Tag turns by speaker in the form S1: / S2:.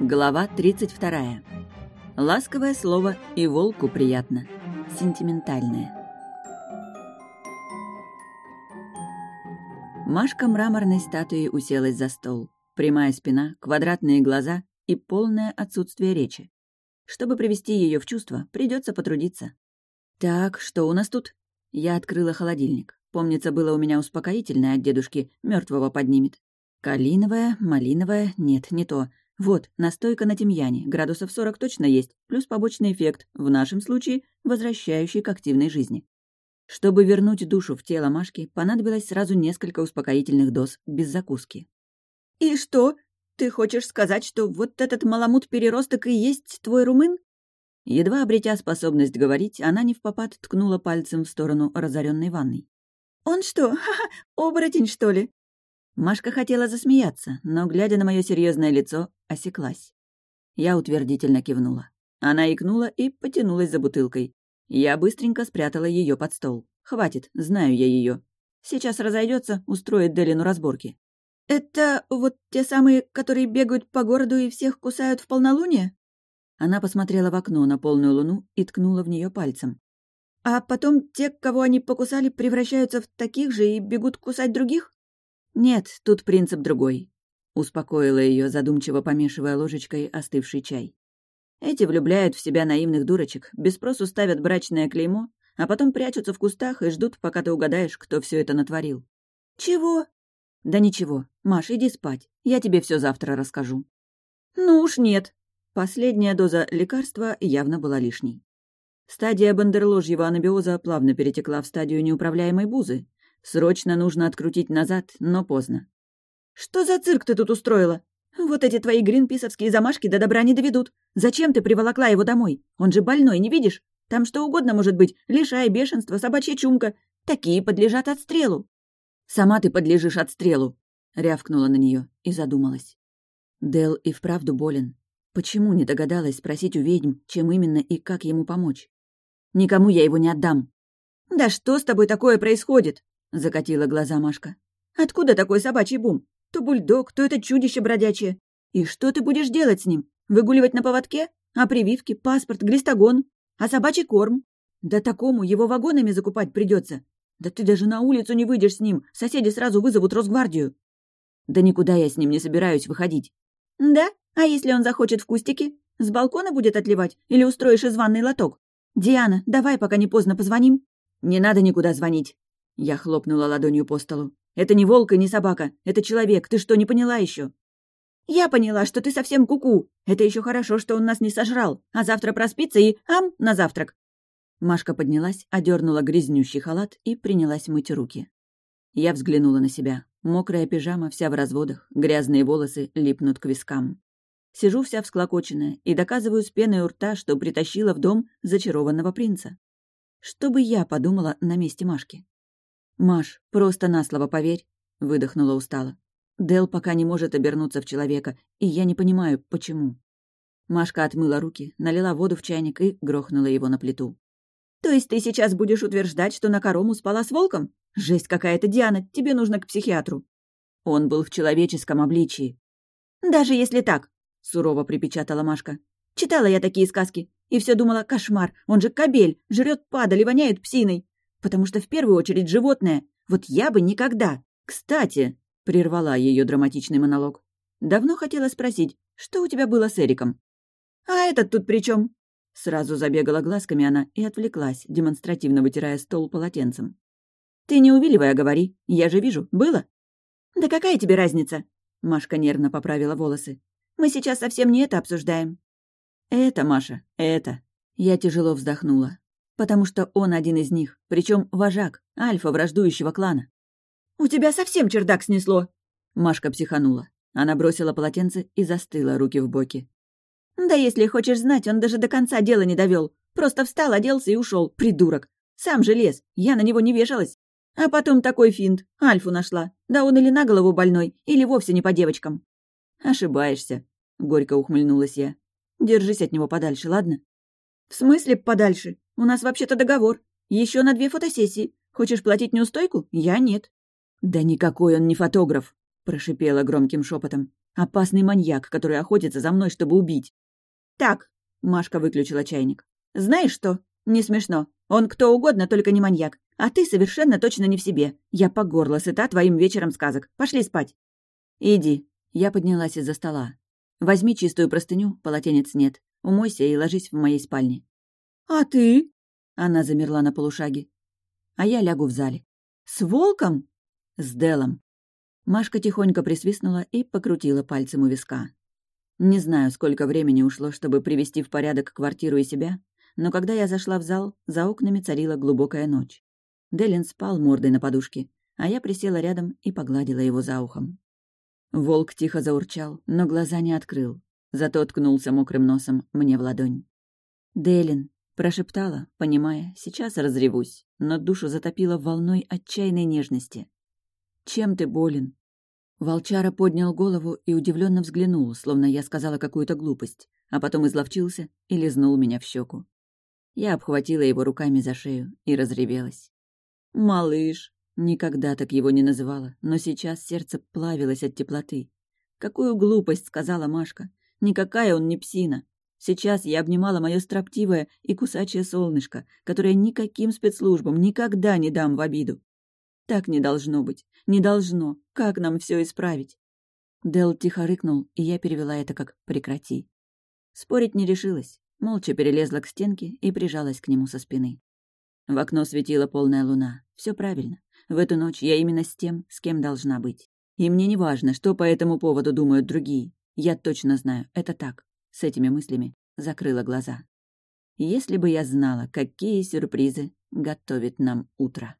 S1: Глава 32. Ласковое слово и волку приятно. Сентиментальное. Машка мраморной статуей уселась за стол. Прямая спина, квадратные глаза и полное отсутствие речи. Чтобы привести ее в чувство, придется потрудиться. «Так, что у нас тут?» Я открыла холодильник. Помнится, было у меня успокоительное от дедушки, мертвого поднимет. Калиновая, малиновая, нет, не то. Вот, настойка на тимьяне, градусов 40 точно есть, плюс побочный эффект, в нашем случае возвращающий к активной жизни. Чтобы вернуть душу в тело Машки, понадобилось сразу несколько успокоительных доз, без закуски.
S2: «И что? Ты хочешь сказать, что вот этот маламут-переросток и есть твой румын?»
S1: Едва обретя способность говорить, она не в попад ткнула пальцем в сторону разоренной ванной.
S2: «Он что, ха-ха, оборотень, что ли?»
S1: Машка хотела засмеяться, но, глядя на мое серьезное лицо, осеклась. Я утвердительно кивнула. Она икнула и потянулась за бутылкой. Я быстренько спрятала ее под стол. Хватит, знаю я ее. Сейчас разойдется, устроит Делину разборки.
S2: «Это вот те самые, которые бегают по городу и всех кусают в полнолуние?»
S1: Она посмотрела в окно на полную луну и ткнула в нее пальцем.
S2: «А потом те, кого они покусали, превращаются в таких же и бегут кусать других?»
S1: «Нет, тут принцип другой», — успокоила ее, задумчиво помешивая ложечкой остывший чай. «Эти влюбляют в себя наивных дурочек, без спросу ставят брачное клеймо, а потом прячутся в кустах и ждут, пока ты угадаешь, кто все это натворил».
S2: «Чего?»
S1: «Да ничего. Маш, иди спать. Я тебе все завтра расскажу».
S2: «Ну уж нет».
S1: Последняя доза лекарства явно была лишней. Стадия бандерложьего анабиоза плавно перетекла в стадию неуправляемой бузы, Срочно нужно открутить назад, но поздно.
S2: «Что за цирк ты тут устроила? Вот эти твои гринписовские замашки до добра не доведут. Зачем ты приволокла его домой? Он же больной, не видишь? Там что угодно может быть. Лишай, бешенство, собачья чумка. Такие подлежат отстрелу».
S1: «Сама ты подлежишь отстрелу», — рявкнула на нее и задумалась. Дел и вправду болен. Почему не догадалась спросить у ведьм, чем именно и как ему помочь? Никому я его не отдам.
S2: «Да что с тобой такое происходит?» — закатила глаза Машка. «Откуда такой собачий бум? То бульдог, то это чудище бродячее. И что ты будешь делать с ним? Выгуливать на поводке? А прививки, паспорт, глистогон? А собачий корм? Да такому его вагонами закупать придется. Да ты даже на улицу не выйдешь с ним, соседи сразу вызовут Росгвардию».
S1: «Да никуда я с ним не собираюсь выходить».
S2: «Да? А если он захочет в кустике? С балкона будет отливать? Или устроишь из ванной лоток? Диана, давай, пока не поздно, позвоним».
S1: «Не надо никуда звонить. Я хлопнула ладонью по столу. «Это не волк и не собака. Это человек. Ты что, не поняла еще?
S2: «Я поняла, что ты совсем куку. -ку. Это еще хорошо, что он нас не сожрал. А завтра проспится и ам на завтрак».
S1: Машка поднялась, одернула грязнющий халат и принялась мыть руки. Я взглянула на себя. Мокрая пижама вся в разводах, грязные волосы липнут к вискам. Сижу вся всклокоченная и доказываю с пеной у рта, что притащила в дом зачарованного принца. Что бы я подумала на месте Машки? «Маш, просто на слово поверь», — выдохнула устало. «Дел пока не может обернуться в человека, и я не понимаю, почему». Машка отмыла руки, налила воду в чайник и грохнула его на плиту.
S2: «То есть ты сейчас будешь утверждать, что на корому спала с волком? Жесть какая-то, Диана, тебе нужно к психиатру».
S1: Он был в человеческом обличии.
S2: «Даже если так», — сурово припечатала Машка. «Читала я такие сказки, и все думала, кошмар, он же кобель, жрет падаль и воняет псиной потому что в первую очередь животное. Вот я бы никогда. Кстати, прервала ее драматичный монолог. Давно хотела спросить, что у тебя было с Эриком? А этот тут при чем? Сразу забегала глазками она и отвлеклась, демонстративно вытирая стол полотенцем. «Ты не увиливай, а говори. Я же вижу. Было?» «Да какая тебе разница?» Машка нервно поправила волосы. «Мы сейчас совсем не это обсуждаем». «Это, Маша, это». Я тяжело вздохнула потому что он один из них, причем вожак, альфа враждующего клана. «У тебя совсем чердак снесло!» Машка психанула. Она бросила полотенце и застыла, руки в боки. «Да если хочешь знать, он даже до конца дела не довел. Просто встал, оделся и ушел, придурок. Сам же лез, я на него не вешалась. А потом такой финт, Альфу нашла. Да он или на голову больной, или вовсе не по девочкам». «Ошибаешься», — горько ухмыльнулась я. «Держись от него подальше, ладно?» «В смысле подальше? У нас вообще-то договор. Еще на две фотосессии. Хочешь платить неустойку? Я нет». «Да никакой он не фотограф», — прошипела громким шепотом. Опасный маньяк, который охотится за мной, чтобы убить. Так, Машка выключила чайник. Знаешь что? Не смешно. Он кто угодно, только не маньяк. А ты совершенно точно не в себе. Я по горло сыта твоим вечером сказок. Пошли спать. Иди. Я поднялась из-за стола. Возьми чистую простыню, полотенец нет. Умойся и ложись в моей спальне. А ты? Она замерла на полушаге. А я лягу в зале. С волком? С Делом. Машка тихонько присвистнула и покрутила пальцем у виска. Не знаю, сколько времени ушло, чтобы привести в порядок квартиру и себя, но когда я зашла в зал, за окнами царила глубокая ночь. Делин спал мордой на подушке, а я присела рядом и погладила его за ухом. Волк тихо заурчал, но глаза не открыл, зато ткнулся мокрым носом мне в ладонь. «Делин», — прошептала, понимая, сейчас разревусь, но душу затопило волной отчаянной нежности. Чем ты болен?» Волчара поднял голову и удивленно взглянул, словно я сказала какую-то глупость, а потом изловчился и лизнул меня в щеку. Я обхватила его руками за шею и разревелась. «Малыш!» Никогда так его не называла, но сейчас сердце плавилось от теплоты. Какую глупость сказала Машка. Никакая он не псина. Сейчас я обнимала мое строптивое и кусачее солнышко, которое никаким спецслужбам никогда не дам в обиду. Так не должно быть. Не должно. Как нам все исправить? Дел тихо рыкнул, и я перевела это как «прекрати». Спорить не решилась. Молча перелезла к стенке и прижалась к нему со спины. В окно светила полная луна. Все правильно. В эту ночь я именно с тем, с кем должна быть. И мне не важно, что по этому поводу думают другие. Я точно знаю, это так. С этими мыслями закрыла глаза. Если бы я знала, какие сюрпризы готовит нам утро.